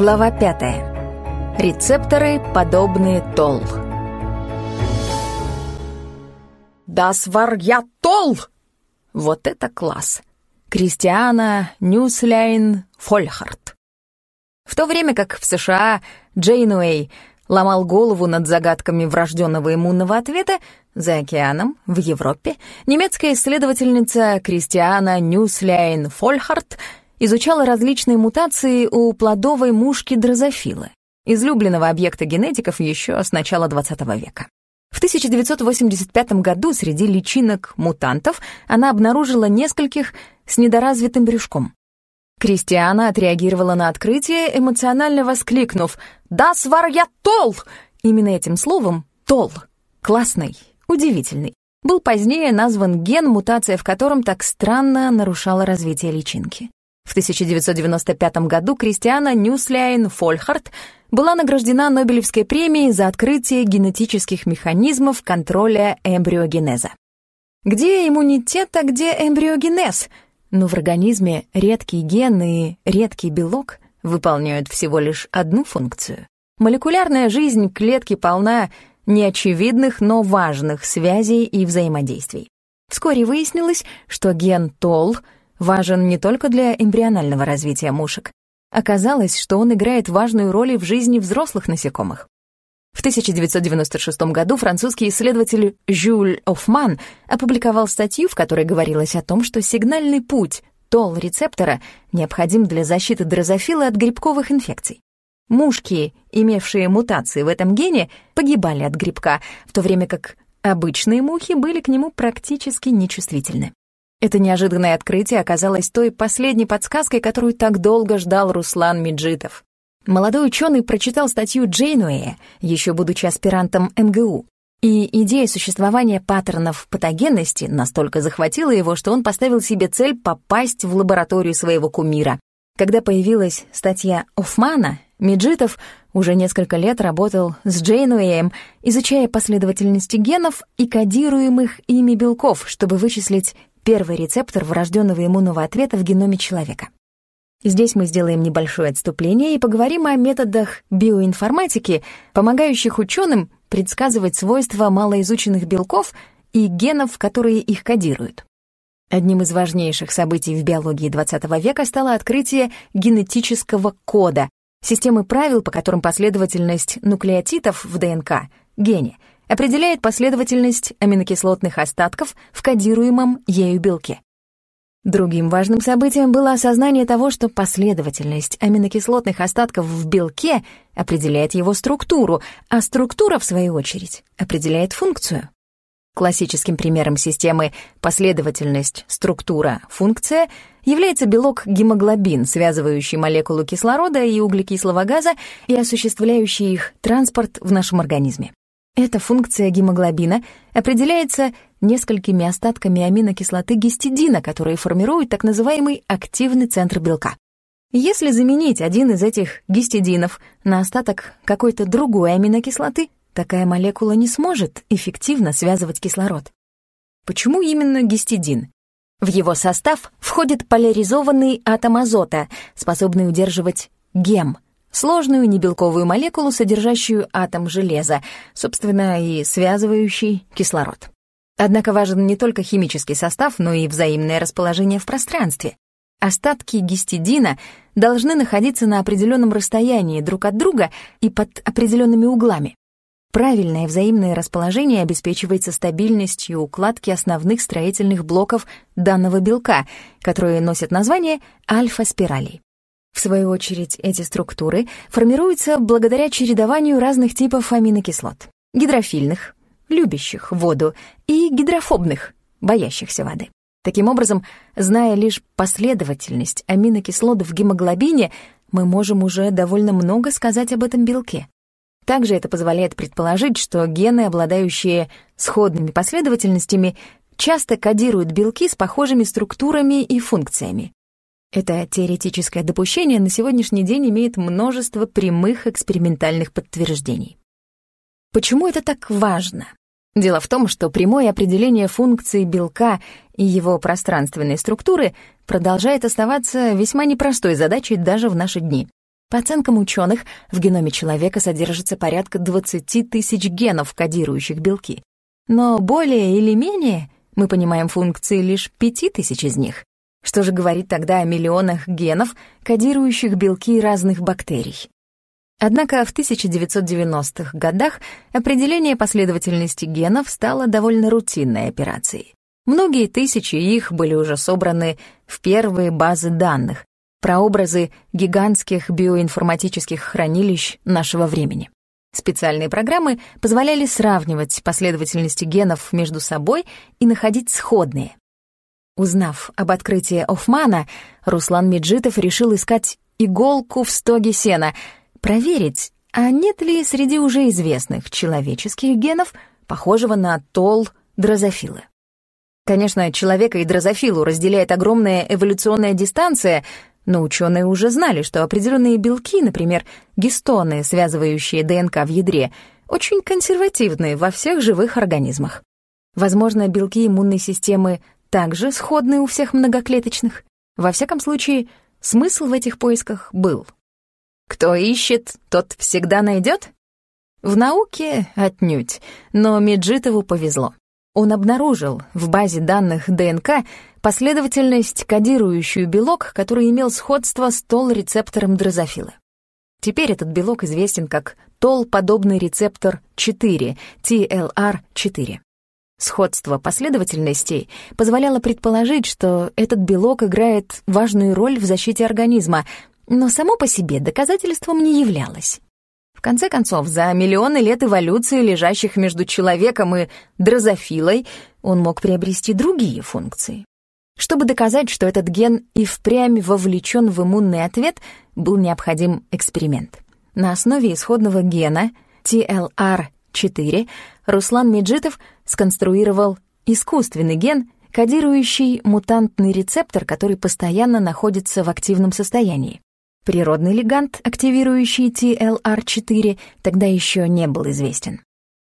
Глава 5. Рецепторы, подобные Toll. «Das war ja toll!» Вот это класс! Кристиана Нюсляйн-Фольхард. В то время как в США Джейнуэй ломал голову над загадками врожденного иммунного ответа, за океаном, в Европе, немецкая исследовательница Кристиана Нюсляйн-Фольхард изучала различные мутации у плодовой мушки дрозофилы, излюбленного объекта генетиков еще с начала XX века. В 1985 году среди личинок мутантов она обнаружила нескольких с недоразвитым брюшком. Кристиана отреагировала на открытие, эмоционально воскликнув «Das war ja toll!» Именно этим словом «toll» — классный, удивительный был позднее назван ген, мутация в котором так странно нарушала развитие личинки. В 1995 году Кристиана Ньюсляйн Фольхарт была награждена Нобелевской премией за открытие генетических механизмов контроля эмбриогенеза. Где иммунитет, а где эмбриогенез? Но в организме редкие гены и редкий белок выполняют всего лишь одну функцию. Молекулярная жизнь клетки полна неочевидных, но важных связей и взаимодействий. Вскоре выяснилось, что ген ТОЛ — важен не только для эмбрионального развития мушек. Оказалось, что он играет важную роль в жизни взрослых насекомых. В 1996 году французский исследователь Жюль Офман опубликовал статью, в которой говорилось о том, что сигнальный путь ТОЛ-рецептора необходим для защиты дрозофилы от грибковых инфекций. Мушки, имевшие мутации в этом гене, погибали от грибка, в то время как обычные мухи были к нему практически нечувствительны. Это неожиданное открытие оказалось той последней подсказкой, которую так долго ждал Руслан Меджитов. Молодой ученый прочитал статью Джейнуэя, еще будучи аспирантом МГУ. И идея существования паттернов патогенности настолько захватила его, что он поставил себе цель попасть в лабораторию своего кумира. Когда появилась статья Офмана, Меджитов уже несколько лет работал с Джейнуэем, изучая последовательности генов и кодируемых ими белков, чтобы вычислить первый рецептор врожденного иммунного ответа в геноме человека. Здесь мы сделаем небольшое отступление и поговорим о методах биоинформатики, помогающих ученым предсказывать свойства малоизученных белков и генов, которые их кодируют. Одним из важнейших событий в биологии XX века стало открытие генетического кода, системы правил, по которым последовательность нуклеотидов в ДНК, гене, определяет последовательность аминокислотных остатков в кодируемом ею белке. Другим важным событием было осознание того, что последовательность аминокислотных остатков в белке определяет его структуру, а структура, в свою очередь, определяет функцию. Классическим примером системы последовательность, структура, функция является белок гемоглобин, связывающий молекулу кислорода и углекислого газа и осуществляющий их транспорт в нашем организме. Эта функция гемоглобина определяется несколькими остатками аминокислоты гистидина, которые формируют так называемый активный центр белка. Если заменить один из этих гистидинов на остаток какой-то другой аминокислоты, такая молекула не сможет эффективно связывать кислород. Почему именно гистидин? В его состав входит поляризованный атом азота, способный удерживать гем — сложную небелковую молекулу, содержащую атом железа, собственно, и связывающий кислород. Однако важен не только химический состав, но и взаимное расположение в пространстве. Остатки гистидина должны находиться на определенном расстоянии друг от друга и под определенными углами. Правильное взаимное расположение обеспечивается стабильностью укладки основных строительных блоков данного белка, которые носят название альфа-спиралей. В свою очередь, эти структуры формируются благодаря чередованию разных типов аминокислот. Гидрофильных, любящих воду, и гидрофобных, боящихся воды. Таким образом, зная лишь последовательность аминокислот в гемоглобине, мы можем уже довольно много сказать об этом белке. Также это позволяет предположить, что гены, обладающие сходными последовательностями, часто кодируют белки с похожими структурами и функциями. Это теоретическое допущение на сегодняшний день имеет множество прямых экспериментальных подтверждений. Почему это так важно? Дело в том, что прямое определение функции белка и его пространственной структуры продолжает оставаться весьма непростой задачей даже в наши дни. По оценкам ученых, в геноме человека содержится порядка 20 тысяч генов, кодирующих белки. Но более или менее мы понимаем функции лишь 5 тысяч из них. Что же говорит тогда о миллионах генов, кодирующих белки разных бактерий? Однако в 1990-х годах определение последовательности генов стало довольно рутинной операцией. Многие тысячи их были уже собраны в первые базы данных, прообразы гигантских биоинформатических хранилищ нашего времени. Специальные программы позволяли сравнивать последовательности генов между собой и находить сходные. Узнав об открытии Офмана, Руслан Меджитов решил искать иголку в стоге сена — проверить, а нет ли среди уже известных человеческих генов похожего на тол дрозофилы. Конечно, человека и дрозофилу разделяет огромная эволюционная дистанция, но ученые уже знали, что определенные белки, например, гистоны, связывающие ДНК в ядре, очень консервативны во всех живых организмах. Возможно, белки иммунной системы также сходны у всех многоклеточных. Во всяком случае, смысл в этих поисках был — кто ищет, тот всегда найдет? В науке отнюдь, но Меджитову повезло. Он обнаружил в базе данных ДНК последовательность, кодирующую белок, который имел сходство с тол-рецептором дрозофилы. Теперь этот белок известен как тол-подобный рецептор 4, TLR4. Сходство последовательностей позволяло предположить, что этот белок играет важную роль в защите организма, но само по себе доказательством не являлось. В конце концов, за миллионы лет эволюции, лежащих между человеком и дрозофилой, он мог приобрести другие функции. Чтобы доказать, что этот ген и впрямь вовлечен в иммунный ответ, был необходим эксперимент. На основе исходного гена TLR4 Руслан Меджитов сконструировал искусственный ген, кодирующий мутантный рецептор, который постоянно находится в активном состоянии. Природный легант, активирующий TLR4, тогда еще не был известен.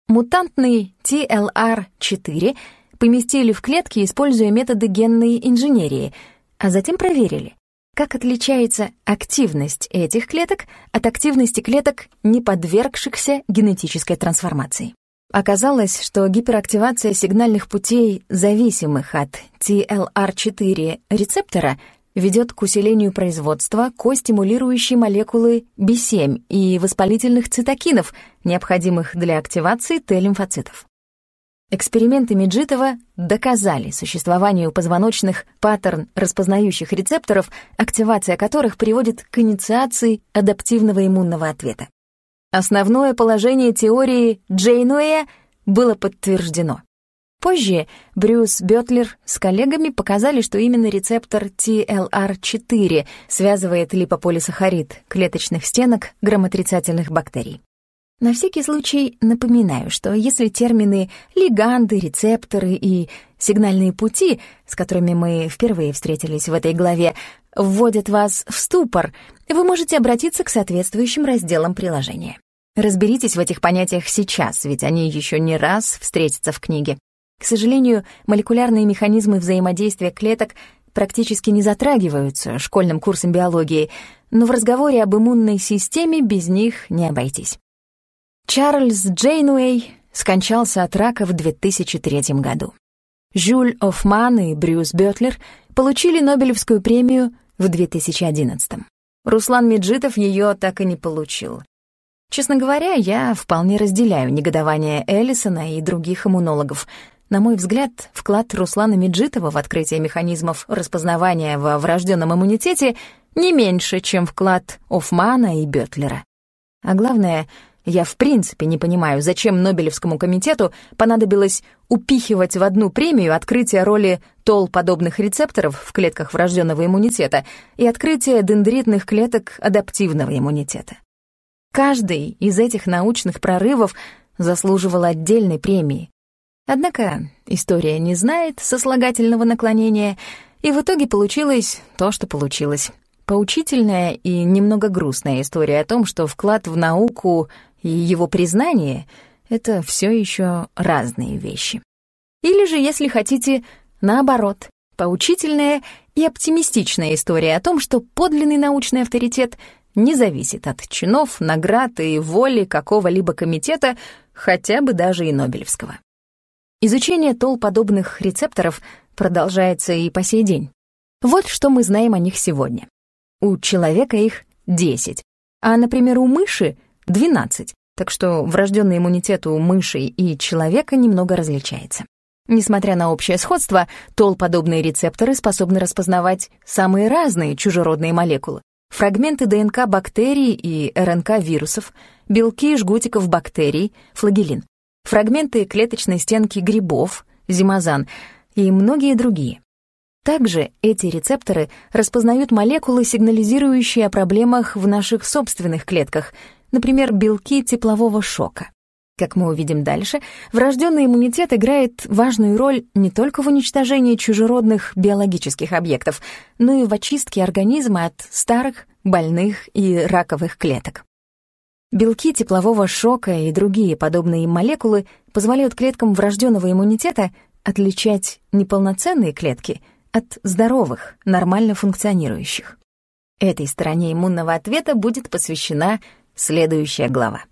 Мутантный TLR4 поместили в клетки, используя методы генной инженерии, а затем проверили, как отличается активность этих клеток от активности клеток, не подвергшихся генетической трансформации. Оказалось, что гиперактивация сигнальных путей, зависимых от TLR4 рецептора, ведет к усилению производства ко-стимулирующей молекулы B7 и воспалительных цитокинов, необходимых для активации Т-лимфоцитов. Эксперименты Меджитова доказали существование у позвоночных паттерн распознающих рецепторов, активация которых приводит к инициации адаптивного иммунного ответа. Основное положение теории Джейнуэя было подтверждено. Позже Брюс Бётлер с коллегами показали, что именно рецептор TLR4 связывает липополисахарид клеточных стенок грамотрицательных бактерий. На всякий случай напоминаю, что если термины лиганды, рецепторы и сигнальные пути, с которыми мы впервые встретились в этой главе, вводят вас в ступор, вы можете обратиться к соответствующим разделам приложения. Разберитесь в этих понятиях сейчас, ведь они еще не раз встретятся в книге. К сожалению, молекулярные механизмы взаимодействия клеток практически не затрагиваются школьным курсом биологии, но в разговоре об иммунной системе без них не обойтись. Чарльз Джейнуэй скончался от рака в 2003 году. Жюль Офман и Брюс Бётлер получили Нобелевскую премию в 2011. Руслан Меджитов ее так и не получил. Честно говоря, я вполне разделяю негодование Эллисона и других иммунологов — на мой взгляд, вклад Руслана Меджитова в открытие механизмов распознавания во врожденном иммунитете не меньше, чем вклад Офмана и Бётлера. А главное, я в принципе не понимаю, зачем Нобелевскому комитету понадобилось упихивать в одну премию открытие роли тол-подобных рецепторов в клетках врожденного иммунитета и открытие дендритных клеток адаптивного иммунитета. Каждый из этих научных прорывов заслуживал отдельной премии, Однако история не знает сослагательного наклонения, и в итоге получилось то, что получилось. Поучительная и немного грустная история о том, что вклад в науку и его признание — это все еще разные вещи. Или же, если хотите, наоборот, поучительная и оптимистичная история о том, что подлинный научный авторитет не зависит от чинов, наград и воли какого-либо комитета, хотя бы даже и Нобелевского. Изучение тол-подобных рецепторов продолжается и по сей день. Вот что мы знаем о них сегодня. У человека их 10, а, например, у мыши — 12, так что врожденный иммунитет у мыши и человека немного различается. Несмотря на общее сходство, тол-подобные рецепторы способны распознавать самые разные чужеродные молекулы. Фрагменты ДНК бактерий и РНК вирусов, белки жгутиков бактерий, флагелин, фрагменты клеточной стенки грибов, зимазан и многие другие. Также эти рецепторы распознают молекулы, сигнализирующие о проблемах в наших собственных клетках, например, белки теплового шока. Как мы увидим дальше, врожденный иммунитет играет важную роль не только в уничтожении чужеродных биологических объектов, но и в очистке организма от старых, больных и раковых клеток. Белки теплового шока и другие подобные молекулы позволяют клеткам врожденного иммунитета отличать неполноценные клетки от здоровых, нормально функционирующих. Этой стороне иммунного ответа будет посвящена следующая глава.